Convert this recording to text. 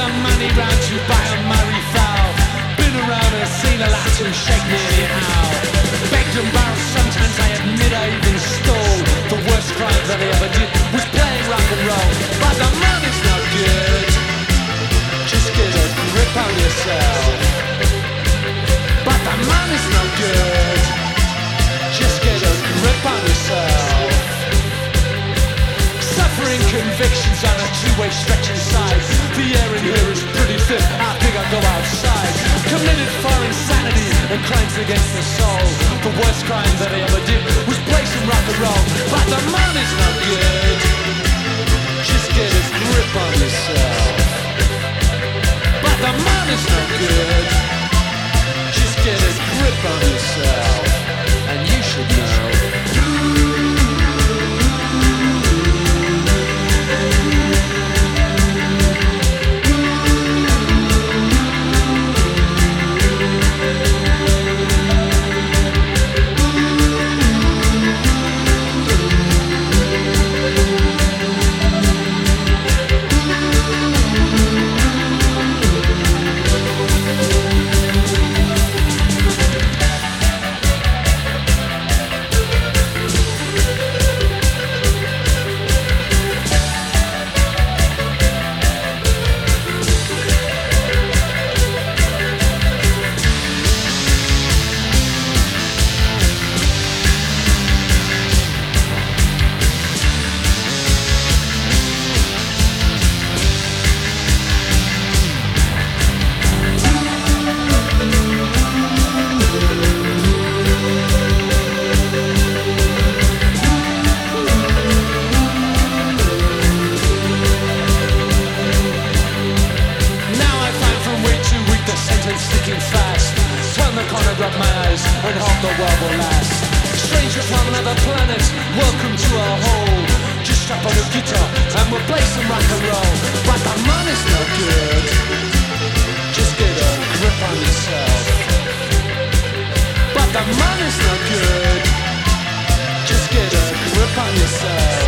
the money round to buy a Murray Fowl. Been around and seen a lot who shake me out. Begged and borrowed, sometimes I admit I even stole. The worst crime that I ever did was playing rock and roll. But the money's no good. Just get a grip on yourself. But the money's no good. Convictions on a two-way stretch inside. The air in here is pretty thin. I think I'll go outside. Committed for insanity and crimes against the soul. The worst crime that I ever did was some rock and roll. But the money's not fast. Turn the corner, grab my eyes, and hope the world will last. Stranger from another planet, welcome to our home. Just strap on a guitar and we'll play some rock and roll. But the money's no good. Just get a grip on yourself. But the money's no good. Just get a grip on yourself.